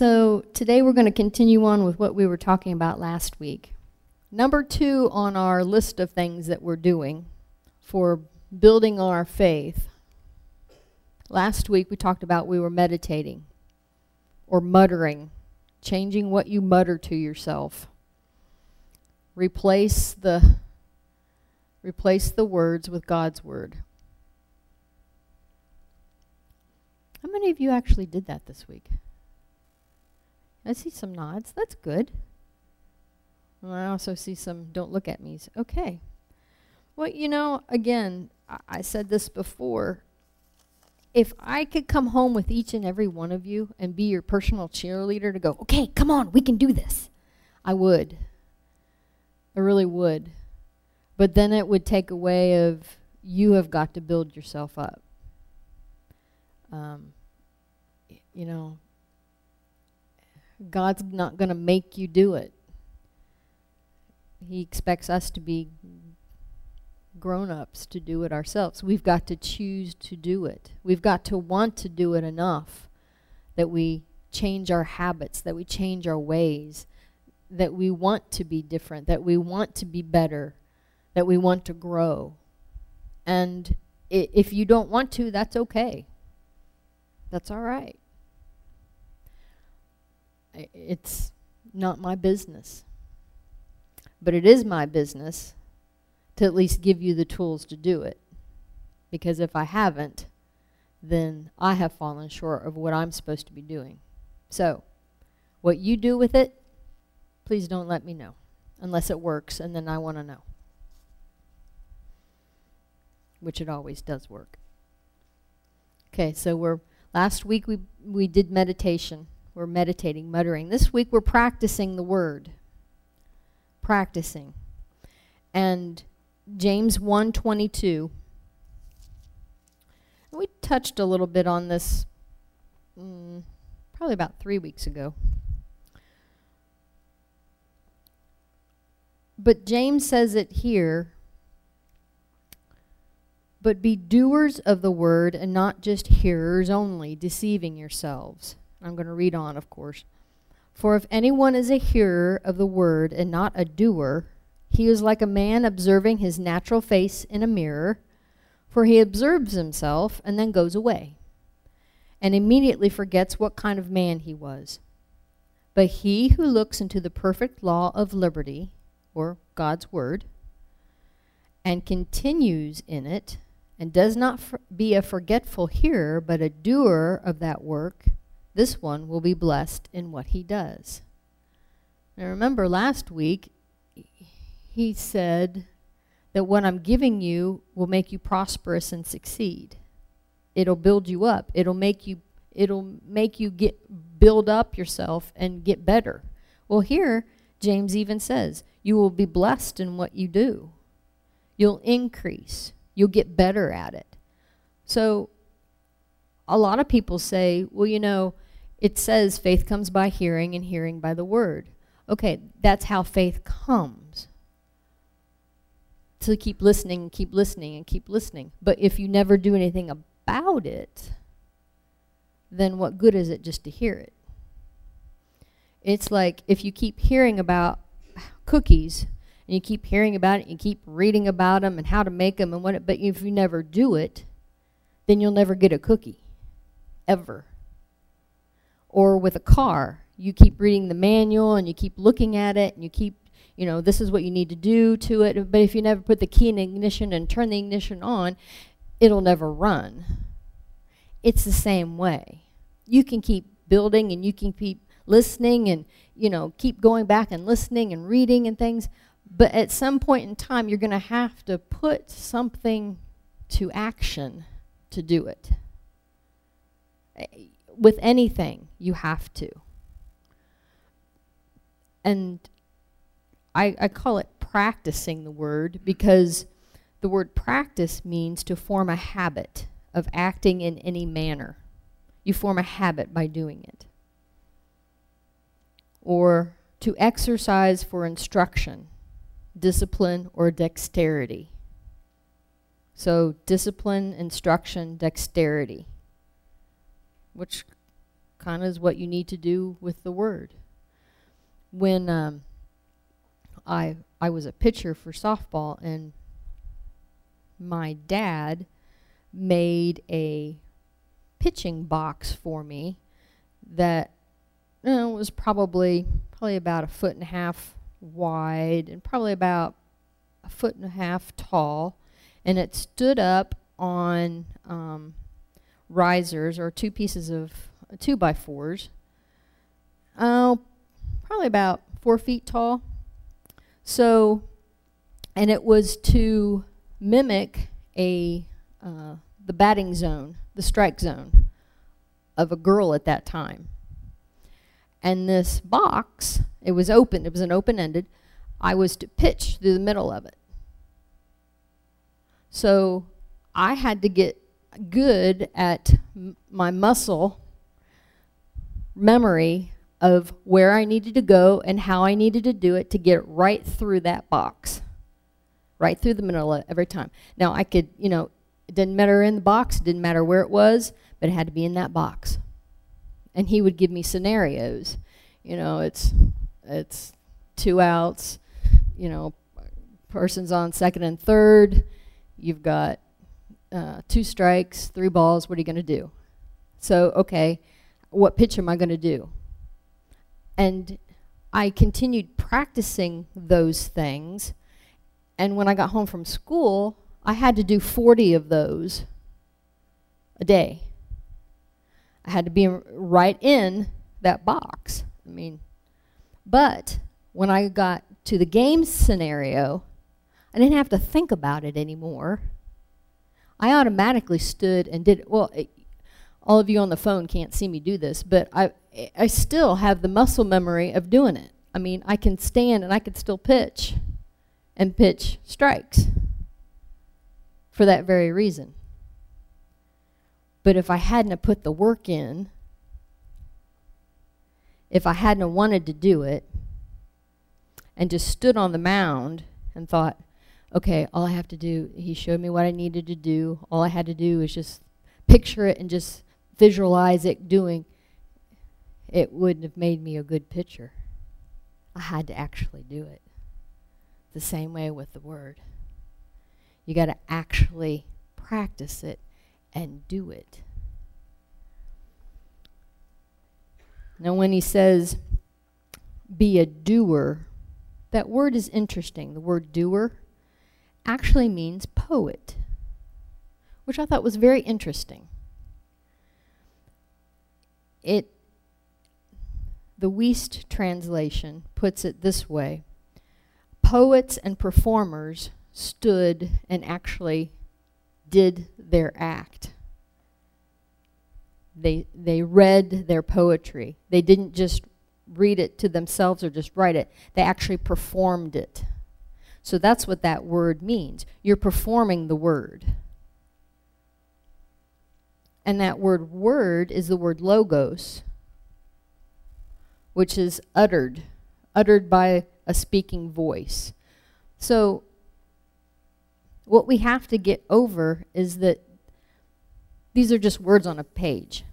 So today we're going to continue on with what we were talking about last week. Number two on our list of things that we're doing for building our faith. Last week we talked about we were meditating or muttering, changing what you mutter to yourself. Replace the replace the words with God's word. How many of you actually did that this week? I see some nods. That's good. And I also see some don't look at me's. Okay. Well, you know, again, I, I said this before. If I could come home with each and every one of you and be your personal cheerleader to go, okay, come on, we can do this, I would. I really would. But then it would take away of you have got to build yourself up. Um, you know, God's not going to make you do it. He expects us to be grown-ups to do it ourselves. We've got to choose to do it. We've got to want to do it enough that we change our habits, that we change our ways, that we want to be different, that we want to be better, that we want to grow. And if you don't want to, that's okay. That's all right it's not my business. But it is my business to at least give you the tools to do it. Because if I haven't, then I have fallen short of what I'm supposed to be doing. So, what you do with it, please don't let me know. Unless it works, and then I want to know. Which it always does work. Okay, so we're, last week we, we did meditation. We're meditating, muttering. This week we're practicing the word. Practicing. And James 1.22. We touched a little bit on this mm, probably about three weeks ago. But James says it here, but be doers of the word and not just hearers only, deceiving yourselves. I'm going to read on, of course. For if anyone is a hearer of the word and not a doer, he is like a man observing his natural face in a mirror, for he observes himself and then goes away, and immediately forgets what kind of man he was. But he who looks into the perfect law of liberty, or God's word, and continues in it, and does not be a forgetful hearer, but a doer of that work, this one will be blessed in what he does. Now remember last week, he said that what I'm giving you will make you prosperous and succeed. It'll build you up. It'll make you it'll make you get build up yourself and get better. Well, here James even says, you will be blessed in what you do. You'll increase. You'll get better at it. So a lot of people say, well, you know, it says faith comes by hearing and hearing by the word. Okay, that's how faith comes. To keep listening and keep listening and keep listening. But if you never do anything about it, then what good is it just to hear it? It's like if you keep hearing about cookies and you keep hearing about it, you keep reading about them and how to make them and what it, but if you never do it, then you'll never get a cookie ever. Or with a car, you keep reading the manual and you keep looking at it and you keep, you know, this is what you need to do to it. But if you never put the key in ignition and turn the ignition on, it'll never run. It's the same way. You can keep building and you can keep listening and, you know, keep going back and listening and reading and things. But at some point in time, you're going to have to put something to action to do it with anything, you have to. And I, I call it practicing the word because the word practice means to form a habit of acting in any manner. You form a habit by doing it. Or to exercise for instruction, discipline, or dexterity. So discipline, instruction, dexterity which kind of is what you need to do with the word. When um, I I was a pitcher for softball and my dad made a pitching box for me that you know, was probably probably about a foot and a half wide and probably about a foot and a half tall and it stood up on um, risers or two pieces of uh, two by fours oh probably about four feet tall. So and it was to mimic a uh, the batting zone the strike zone of a girl at that time. And this box, it was open, it was an open-ended, I was to pitch through the middle of it. So I had to get good at my muscle memory of where I needed to go and how I needed to do it to get right through that box. Right through the middle every time. Now I could, you know, it didn't matter in the box, it didn't matter where it was, but it had to be in that box and he would give me scenarios. You know, it's it's two outs, you know, person's on second and third, you've got uh, two strikes, three balls, what are you going to do? So, okay, what pitch am I going to do? And I continued practicing those things, and when I got home from school, I had to do 40 of those a day. I had to be right in that box. I mean, but when I got to the game scenario, I didn't have to think about it anymore. I automatically stood and did. Well, it, all of you on the phone can't see me do this, but I I still have the muscle memory of doing it. I mean, I can stand and I can still pitch and pitch strikes for that very reason. But if I hadn't put the work in, if I hadn't wanted to do it, and just stood on the mound and thought, okay, all I have to do, he showed me what I needed to do. All I had to do was just picture it and just visualize it doing, it wouldn't have made me a good pitcher. I had to actually do it. The same way with the word. You got to actually practice it and do it. Now when he says, be a doer, that word is interesting. The word doer actually means poet, which I thought was very interesting. It, the Wuest translation puts it this way, poets and performers stood and actually did their act. They, they read their poetry. They didn't just read it to themselves or just write it. They actually performed it. So that's what that word means. You're performing the word. And that word word is the word logos, which is uttered, uttered by a speaking voice. So what we have to get over is that these are just words on a page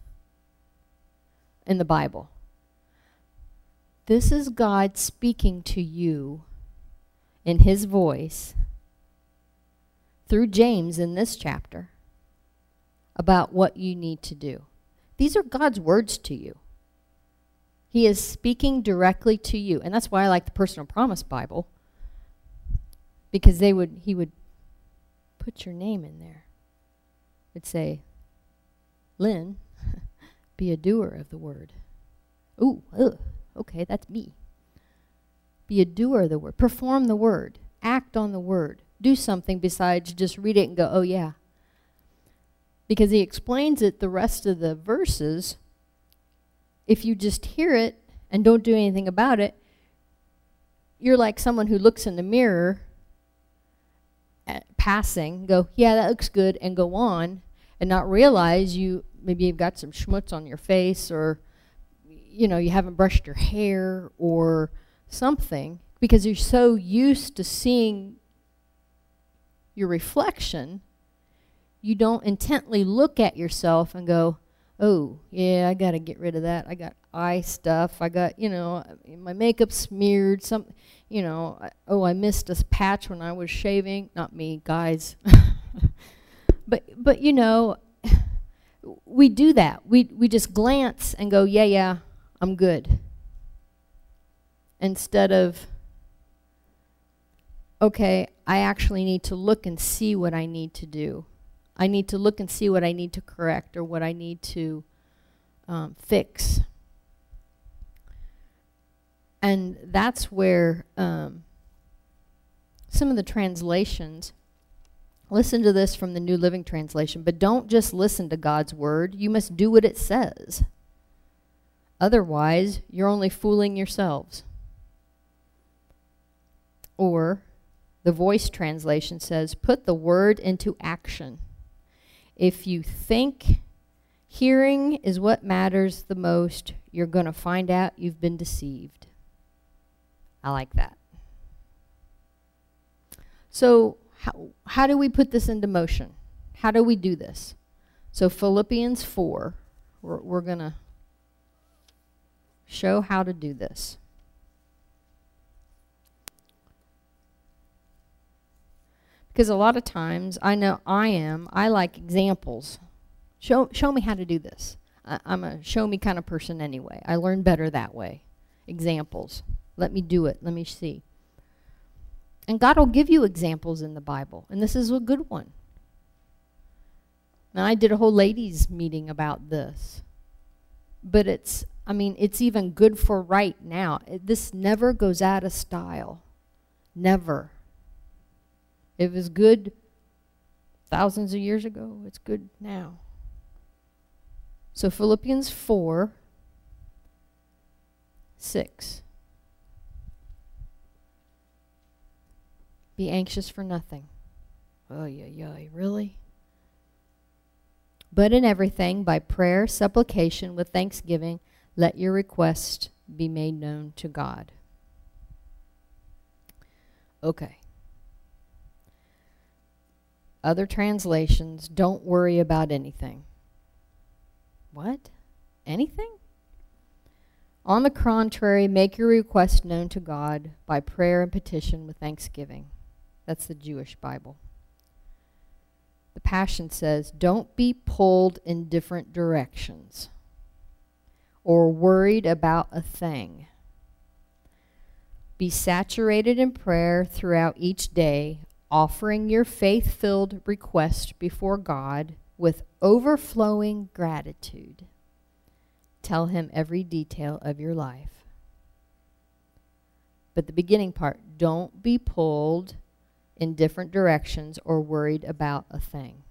in the Bible. This is God speaking to you in his voice through James in this chapter about what you need to do. These are God's words to you. He is speaking directly to you. And that's why I like the Personal Promise Bible. Because they would he would put your name in there. It'd say, Lynn, be a doer of the word. Ooh, ugh, okay, that's me. Be a doer of the word. Perform the word. Act on the word. Do something besides just read it and go, oh yeah. Because he explains it the rest of the verses. If you just hear it and don't do anything about it, you're like someone who looks in the mirror uh, passing, go, yeah, that looks good, and go on, and not realize you, maybe you've got some schmutz on your face, or, you know, you haven't brushed your hair, or something, because you're so used to seeing your reflection, you don't intently look at yourself and go, oh, yeah, I got to get rid of that. I got eye stuff. I got, you know, my makeup smeared. Some, you know, I, oh, I missed a patch when I was shaving. Not me, guys. but, but you know, we do that. We, we just glance and go, yeah, yeah, I'm good. Instead of, okay, I actually need to look and see what I need to do. I need to look and see what I need to correct or what I need to um, fix. And that's where um, some of the translations, listen to this from the New Living Translation, but don't just listen to God's word. You must do what it says. Otherwise, you're only fooling yourselves. Or, the voice translation says, put the word into action. If you think hearing is what matters the most, you're going to find out you've been deceived. I like that. So how, how do we put this into motion? How do we do this? So Philippians 4, we're, we're going to show how to do this. Because a lot of times, I know I am, I like examples. Show, show me how to do this. I, I'm a show me kind of person anyway. I learn better that way. Examples. Let me do it. Let me see. And God will give you examples in the Bible. And this is a good one. Now, I did a whole ladies meeting about this. But it's, I mean, it's even good for right now. It, this never goes out of style. Never. It was good thousands of years ago. It's good now. So Philippians 4, 6. Be anxious for nothing. Oh, yeah, yeah, really? But in everything, by prayer, supplication, with thanksgiving, let your request be made known to God. Okay. Other translations, don't worry about anything. What? Anything? On the contrary, make your request known to God by prayer and petition with thanksgiving. That's the Jewish Bible. The Passion says, don't be pulled in different directions or worried about a thing. Be saturated in prayer throughout each day, offering your faith-filled request before God with overflowing gratitude. Tell him every detail of your life. But the beginning part, don't be pulled in different directions or worried about a thing.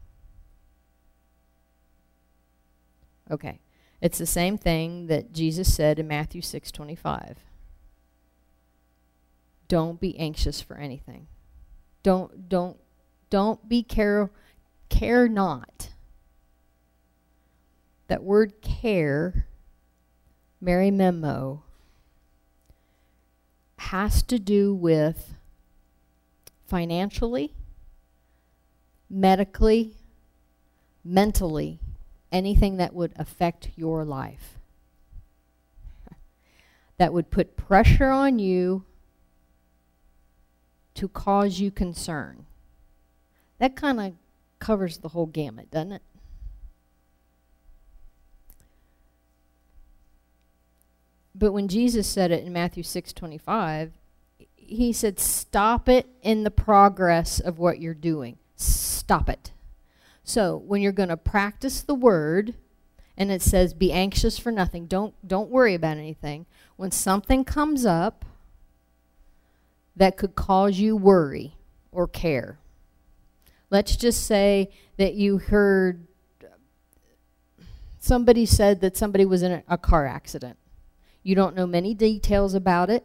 Okay. It's the same thing that Jesus said in Matthew 6:25. Don't be anxious for anything. Don't don't don't be care care not. That word care, merimnao, has to do with financially, medically, mentally, anything that would affect your life. that would put pressure on you to cause you concern. That kind of covers the whole gamut, doesn't it? But when Jesus said it in Matthew 6:25, he said stop it in the progress of what you're doing. Stop it. So, when you're going to practice the word and it says be anxious for nothing, don't don't worry about anything. When something comes up, that could cause you worry or care. Let's just say that you heard somebody said that somebody was in a, car accident. You don't know many details about it.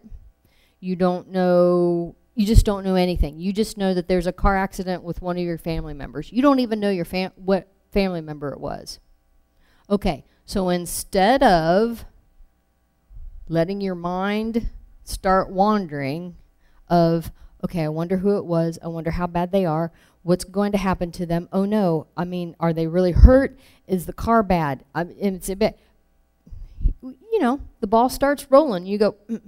You don't know you just don't know anything. You just know that there's a car accident with one of your family members. You don't even know your fam what family member it was. Okay, so instead of letting your mind start wandering of, Okay, I wonder who it was. I wonder how bad they are. What's going to happen to them? Oh no, I mean, are they really hurt? Is the car bad? I, it's a bit, you know, the ball starts rolling. You go, mm.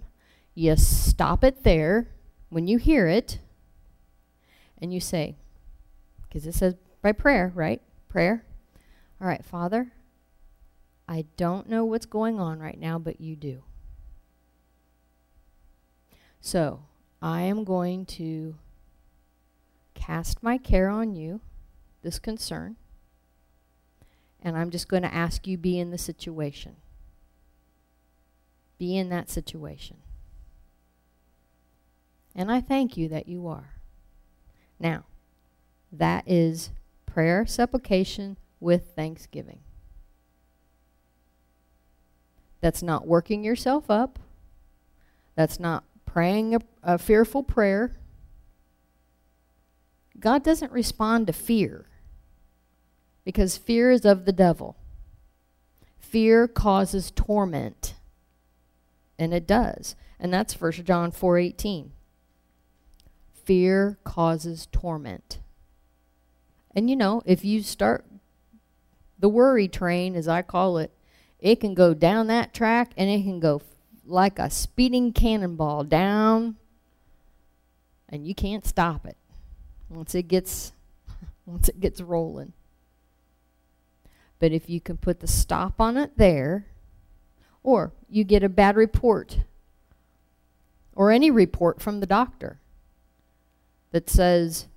you stop it there when you hear it, and you say, because it says by prayer, right? Prayer. All right, Father, I don't know what's going on right now, but you do. So, I am going to cast my care on you, this concern, and I'm just going to ask you be in the situation. Be in that situation. And I thank you that you are. Now, that is prayer, supplication with thanksgiving. That's not working yourself up. That's not praying a, a fearful prayer. God doesn't respond to fear because fear is of the devil. Fear causes torment. And it does. And that's 1 John 4:18. Fear causes torment. And you know, if you start the worry train, as I call it, it can go down that track and it can go like a speeding cannonball down and you can't stop it once it gets once it gets rolling. But if you can put the stop on it there or you get a bad report or any report from the doctor that says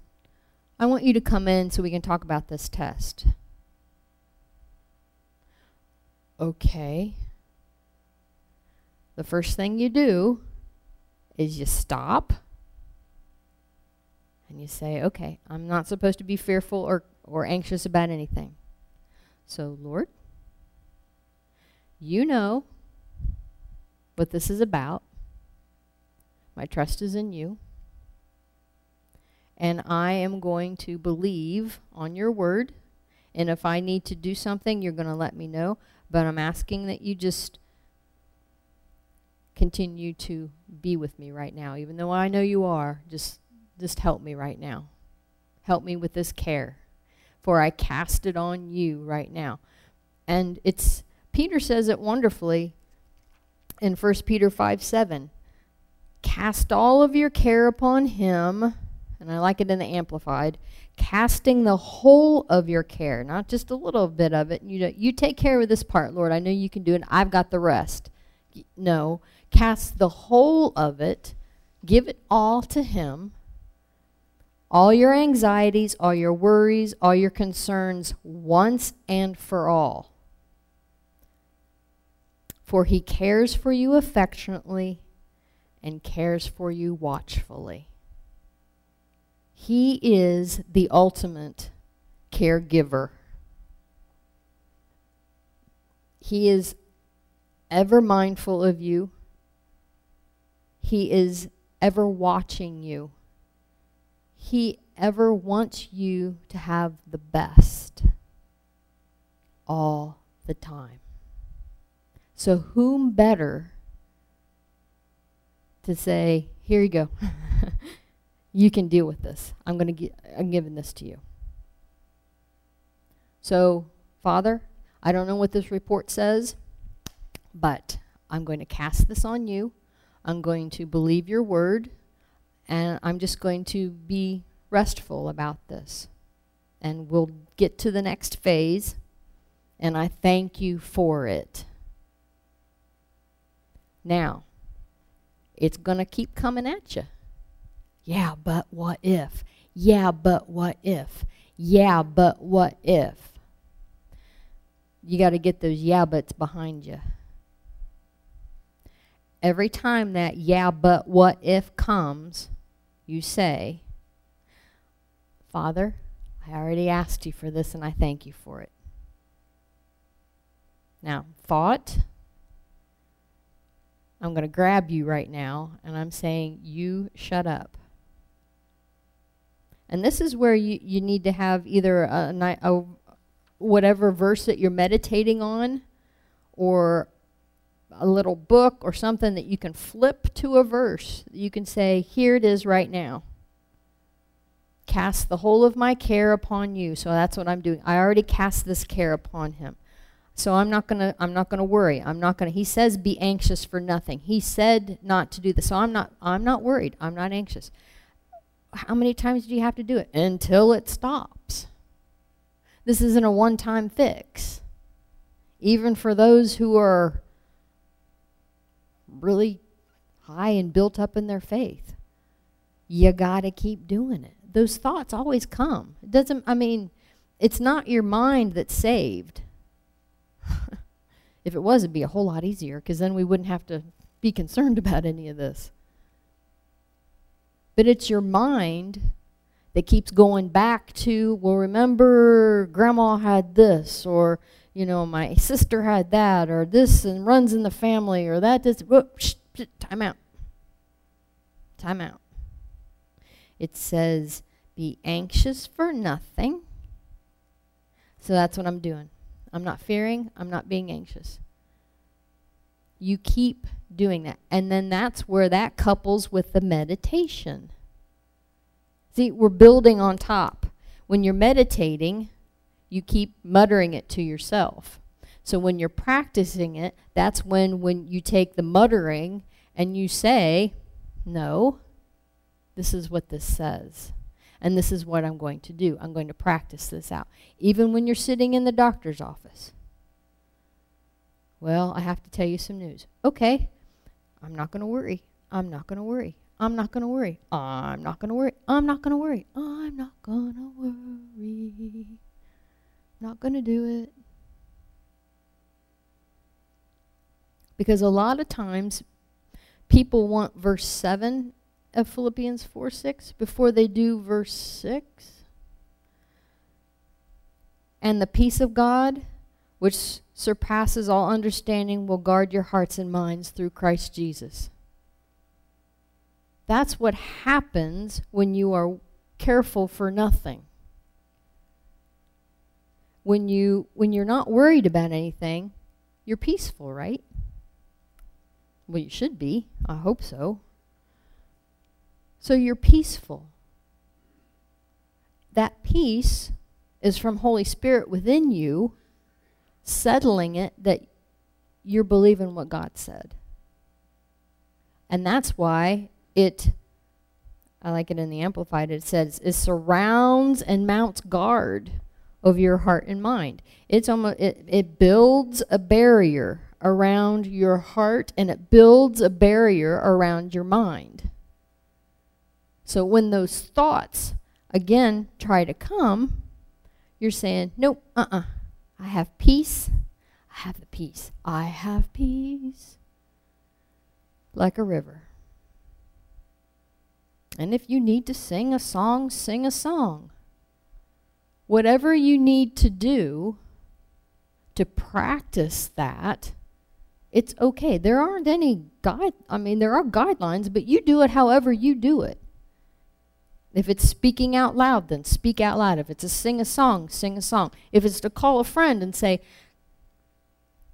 I want you to come in so we can talk about this test. Okay the first thing you do is you stop and you say, okay, I'm not supposed to be fearful or, or anxious about anything. So, Lord, you know what this is about. My trust is in you. And I am going to believe on your word. And if I need to do something, you're going to let me know. But I'm asking that you just continue to be with me right now. Even though I know you are, just, just help me right now. Help me with this care. For I cast it on you right now. And it's, Peter says it wonderfully in 1 Peter 5, 7. Cast all of your care upon him, and I like it in the Amplified, casting the whole of your care, not just a little bit of it. You, know, you take care of this part, Lord. I know you can do it. I've got the rest. No, Cast the whole of it, give it all to him, all your anxieties, all your worries, all your concerns, once and for all. For he cares for you affectionately and cares for you watchfully. He is the ultimate caregiver. He is ever mindful of you. He is ever watching you. He ever wants you to have the best all the time. So whom better to say, here you go. you can deal with this. I'm going to I'm giving this to you. So, Father, I don't know what this report says, but I'm going to cast this on you. I'm going to believe your word, and I'm just going to be restful about this. And we'll get to the next phase, and I thank you for it. Now, it's going to keep coming at you. Yeah, but what if? Yeah, but what if? Yeah, but what if? You got to get those yeah buts behind you every time that yeah, but what if comes, you say, Father, I already asked you for this and I thank you for it. Now, thought, I'm going to grab you right now and I'm saying, you shut up. And this is where you, you need to have either a, a, a whatever verse that you're meditating on or a little book or something that you can flip to a verse. You can say, here it is right now. Cast the whole of my care upon you. So that's what I'm doing. I already cast this care upon him. So I'm not going to I'm not going to worry. I'm not going to He says be anxious for nothing. He said not to do this. So I'm not I'm not worried. I'm not anxious. How many times do you have to do it until it stops? This isn't a one-time fix. Even for those who are really high and built up in their faith. You got to keep doing it. Those thoughts always come. It doesn't I mean, it's not your mind that's saved. if it was, it'd be a whole lot easier because then we wouldn't have to be concerned about any of this. But it's your mind that keeps going back to, well, remember grandma had this, or, you know, my sister had that, or this and runs in the family, or that does, whoop, time out. Time out. It says, be anxious for nothing. So that's what I'm doing. I'm not fearing. I'm not being anxious. You keep doing that. And then that's where that couples with the meditation. See, we're building on top. When you're meditating, you keep muttering it to yourself. So when you're practicing it, that's when when you take the muttering and you say, no, this is what this says. And this is what I'm going to do. I'm going to practice this out. Even when you're sitting in the doctor's office. Well, I have to tell you some news. Okay, I'm not going to worry. I'm not going to worry. I'm not going to worry. I'm not going to worry. I'm not going to worry. I'm not going to worry. Not going to do it. Because a lot of times people want verse 7 of Philippians 4, 6 before they do verse 6. And the peace of God, which surpasses all understanding, will guard your hearts and minds through Christ Jesus. That's what happens when you are careful for nothing. When you when you're not worried about anything, you're peaceful, right? Well, you should be. I hope so. So you're peaceful. That peace is from Holy Spirit within you, settling it that you're believing what God said. And that's why it, I like it in the Amplified, it says, it surrounds and mounts guard over your heart and mind. It's almost, it, it builds a barrier around your heart and it builds a barrier around your mind. So when those thoughts, again, try to come, you're saying, nope, uh-uh. I have peace. I have the peace. I have peace. Like a river. And if you need to sing a song, sing a song. Whatever you need to do to practice that, it's okay. There aren't any guide, I mean, there are guidelines, but you do it however you do it. If it's speaking out loud, then speak out loud. If it's to sing a song, sing a song. If it's to call a friend and say,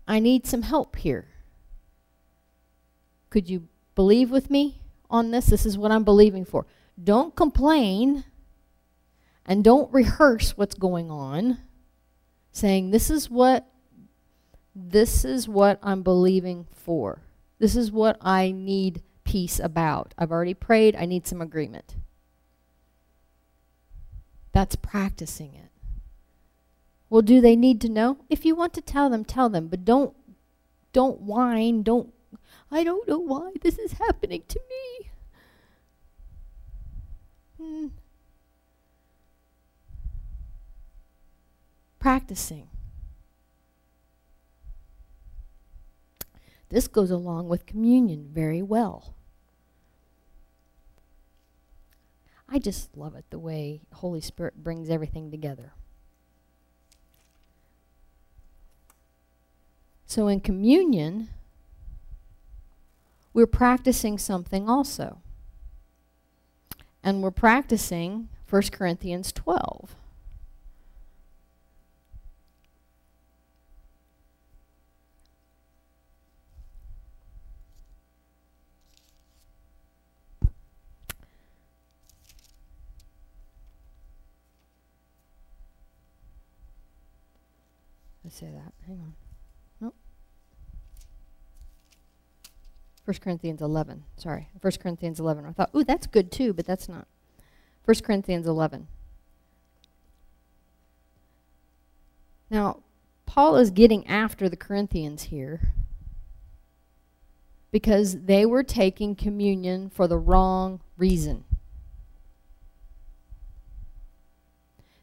I need some help here. Could you believe with me on this? This is what I'm believing for. Don't complain and don't rehearse what's going on saying this is what this is what I'm believing for. This is what I need peace about. I've already prayed. I need some agreement. That's practicing it. Well, do they need to know? If you want to tell them, tell them. But don't, don't whine. Don't, I don't know why this is happening to me. Hmm. Practicing. This goes along with communion very well. I just love it the way Holy Spirit brings everything together. So in communion, we're practicing something also. And we're practicing 1 Corinthians 12. Say that. Hang on. Nope. 1 Corinthians 11. Sorry. 1 Corinthians 11. I thought, ooh, that's good too, but that's not. 1 Corinthians 11. Now, Paul is getting after the Corinthians here because they were taking communion for the wrong reason.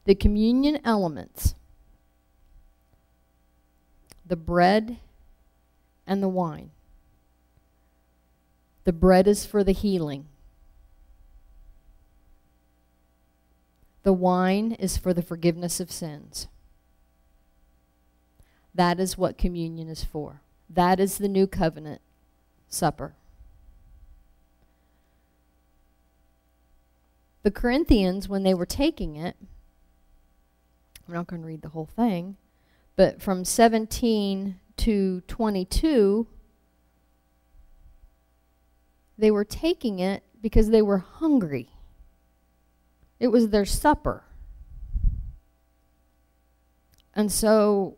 The communion elements, the bread and the wine. The bread is for the healing. The wine is for the forgiveness of sins. That is what communion is for. That is the new covenant supper. The Corinthians, when they were taking it, I'm not going to read the whole thing, but from 17 to 22, they were taking it because they were hungry. It was their supper. And so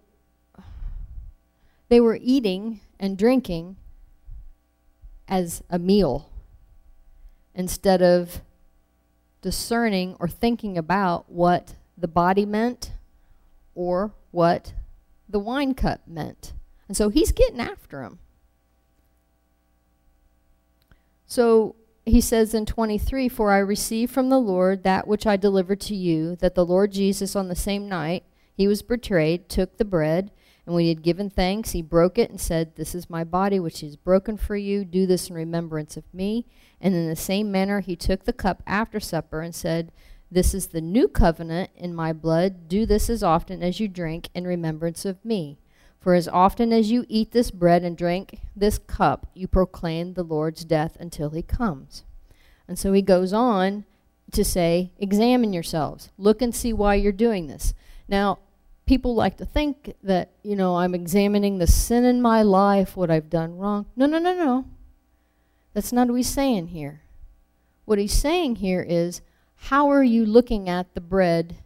they were eating and drinking as a meal instead of discerning or thinking about what the body meant or what the wine cup meant. And so he's getting after him. So he says in 23, For I received from the Lord that which I delivered to you, that the Lord Jesus on the same night he was betrayed, took the bread, and when he had given thanks, he broke it and said, This is my body, which is broken for you. Do this in remembrance of me. And in the same manner, he took the cup after supper and said, This is the new covenant in my blood. Do this as often as you drink in remembrance of me. For as often as you eat this bread and drink this cup, you proclaim the Lord's death until he comes. And so he goes on to say, Examine yourselves. Look and see why you're doing this. Now, people like to think that, you know, I'm examining the sin in my life, what I've done wrong. No, no, no, no. That's not what he's saying here. What he's saying here is, how are you looking at the bread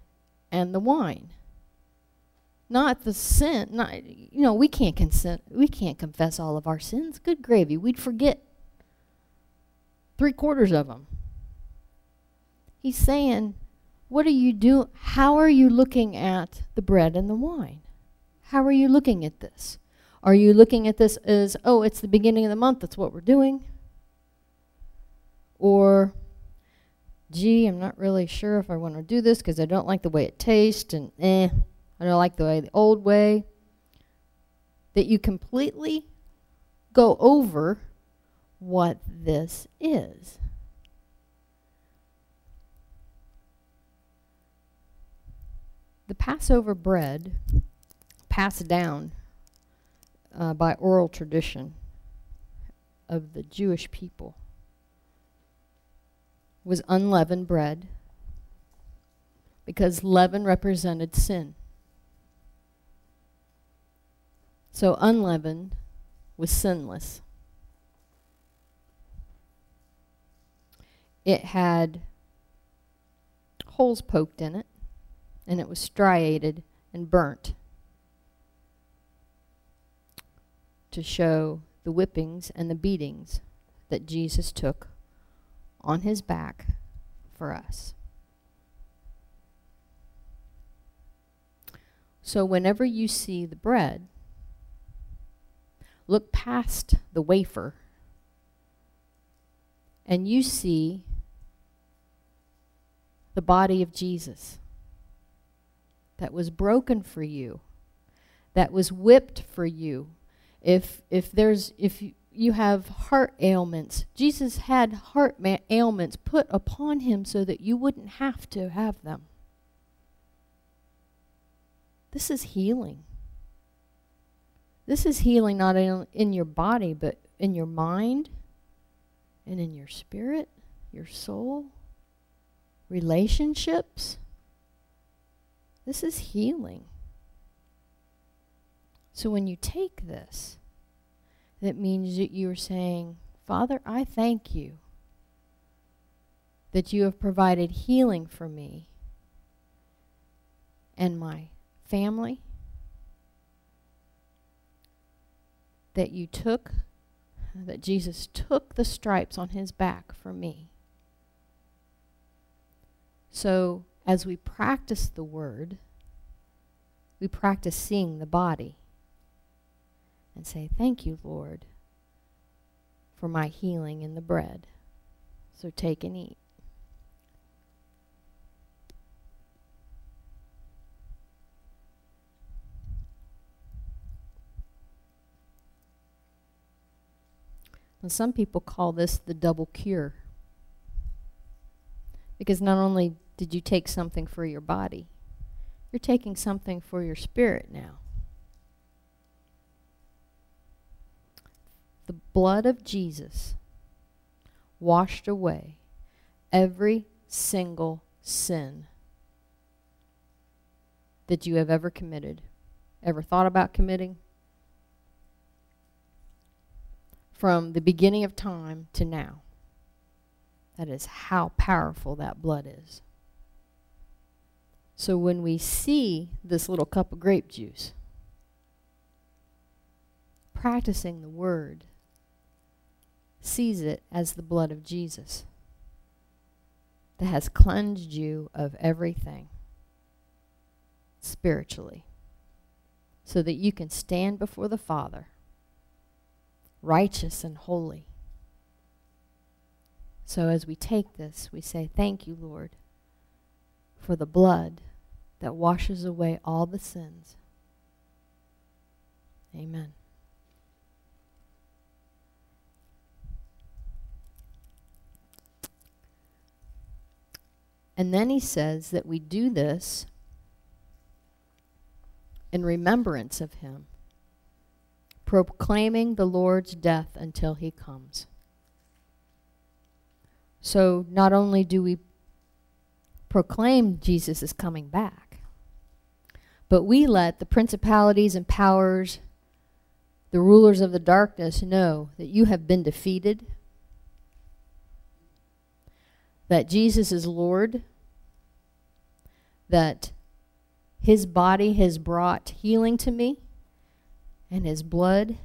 and the wine? Not the sin, not, you know, we can't consent, we can't confess all of our sins. Good gravy, we'd forget three quarters of them. He's saying, what are you doing? How are you looking at the bread and the wine? How are you looking at this? Are you looking at this as, oh, it's the beginning of the month, that's what we're doing? Or, gee, I'm not really sure if I want to do this because I don't like the way it tastes, and eh, I don't like the way the old way. That you completely go over what this is. the Passover bread passed down uh, by oral tradition of the Jewish people was unleavened bread because leaven represented sin. So unleavened was sinless. It had holes poked in it and it was striated and burnt to show the whippings and the beatings that Jesus took on his back for us. So whenever you see the bread, look past the wafer and you see the body of Jesus that was broken for you, that was whipped for you. If, if, there's, if you, you have heart ailments, Jesus had heart ailments put upon him so that you wouldn't have to have them. This is healing. This is healing not in, in your body, but in your mind and in your spirit, your soul, relationships. This is healing. So when you take this, that means that you are saying, Father, I thank you that you have provided healing for me and my family that you took, that Jesus took the stripes on his back for me. So as we practice the word, we practice seeing the body and say, thank you, Lord, for my healing in the bread. So take and eat. And some people call this the double cure. Because not only did you take something for your body, you're taking something for your spirit now. The blood of Jesus washed away every single sin that you have ever committed, ever thought about committing, from the beginning of time to now. That is how powerful that blood is. So when we see this little cup of grape juice, practicing the word sees it as the blood of Jesus that has cleansed you of everything spiritually so that you can stand before the Father righteous and holy. So as we take this, we say, thank you, Lord, for the blood that washes away all the sins. Amen. And then he says that we do this in remembrance of him proclaiming the Lord's death until he comes. So not only do we proclaim Jesus is coming back, but we let the principalities and powers, the rulers of the darkness know that you have been defeated, that Jesus is Lord, that his body has brought healing to me, and his blood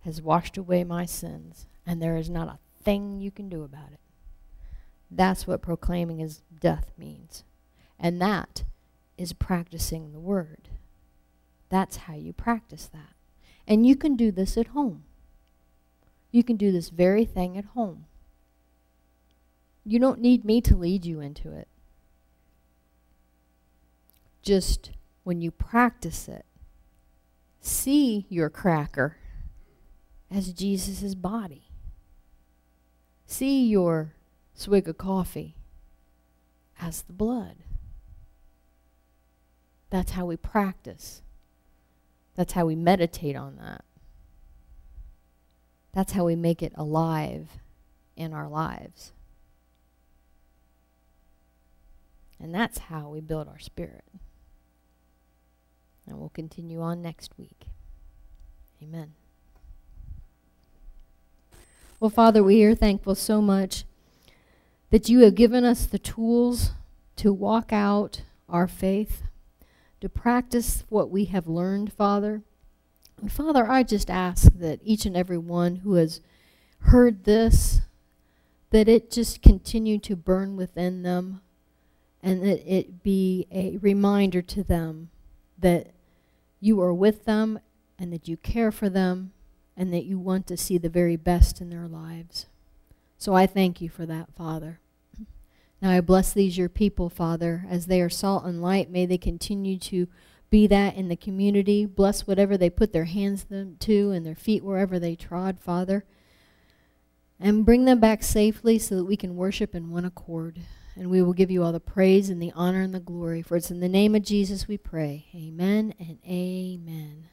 has washed away my sins, and there is not a thing you can do about it. That's what proclaiming his death means. And that is practicing the word. That's how you practice that. And you can do this at home. You can do this very thing at home. You don't need me to lead you into it. Just when you practice it, see your cracker as Jesus' body. See your swig of coffee as the blood. That's how we practice. That's how we meditate on that. That's how we make it alive in our lives. And that's how we build our spirit. And we'll continue on next week. Amen. Well, Father, we are thankful so much that you have given us the tools to walk out our faith, to practice what we have learned, Father. And Father, I just ask that each and every one who has heard this, that it just continue to burn within them and that it be a reminder to them that you are with them and that you care for them and that you want to see the very best in their lives. So I thank you for that, Father. Now I bless these your people, Father, as they are salt and light. May they continue to be that in the community. Bless whatever they put their hands them to and their feet wherever they trod, Father. And bring them back safely so that we can worship in one accord. And we will give you all the praise and the honor and the glory. For it's in the name of Jesus we pray. Amen and amen.